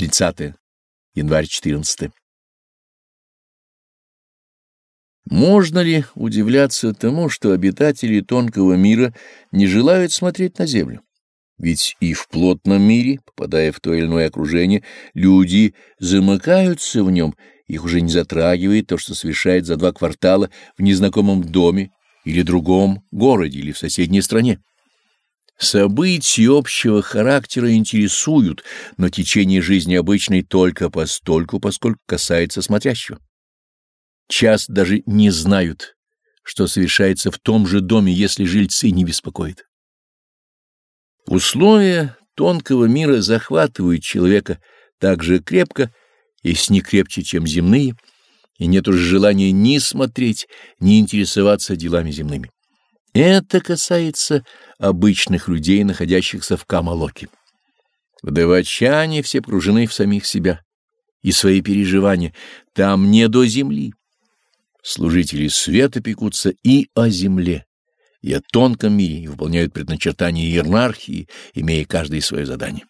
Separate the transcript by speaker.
Speaker 1: 30 январь 14 Можно ли удивляться тому, что обитатели тонкого мира не желают смотреть на Землю? Ведь и в плотном мире, попадая в то или иное окружение, люди замыкаются в нем, их уже не затрагивает то, что совершает за два квартала в незнакомом доме или другом городе или в соседней стране. События общего характера интересуют, но течение жизни обычной только постольку, поскольку касается смотрящего. Часто даже не знают, что совершается в том же доме, если жильцы не беспокоят. Условия тонкого мира захватывают человека так же крепко, если не крепче, чем земные, и нет уже желания ни смотреть, ни интересоваться делами земными. Это касается обычных людей, находящихся в Камалоке. Вдовачане все пружены в самих себя и свои переживания, там не до земли. Служители света пекутся и о земле, и о тонком мире, и выполняют предначертания иерархии, имея каждое свое задание.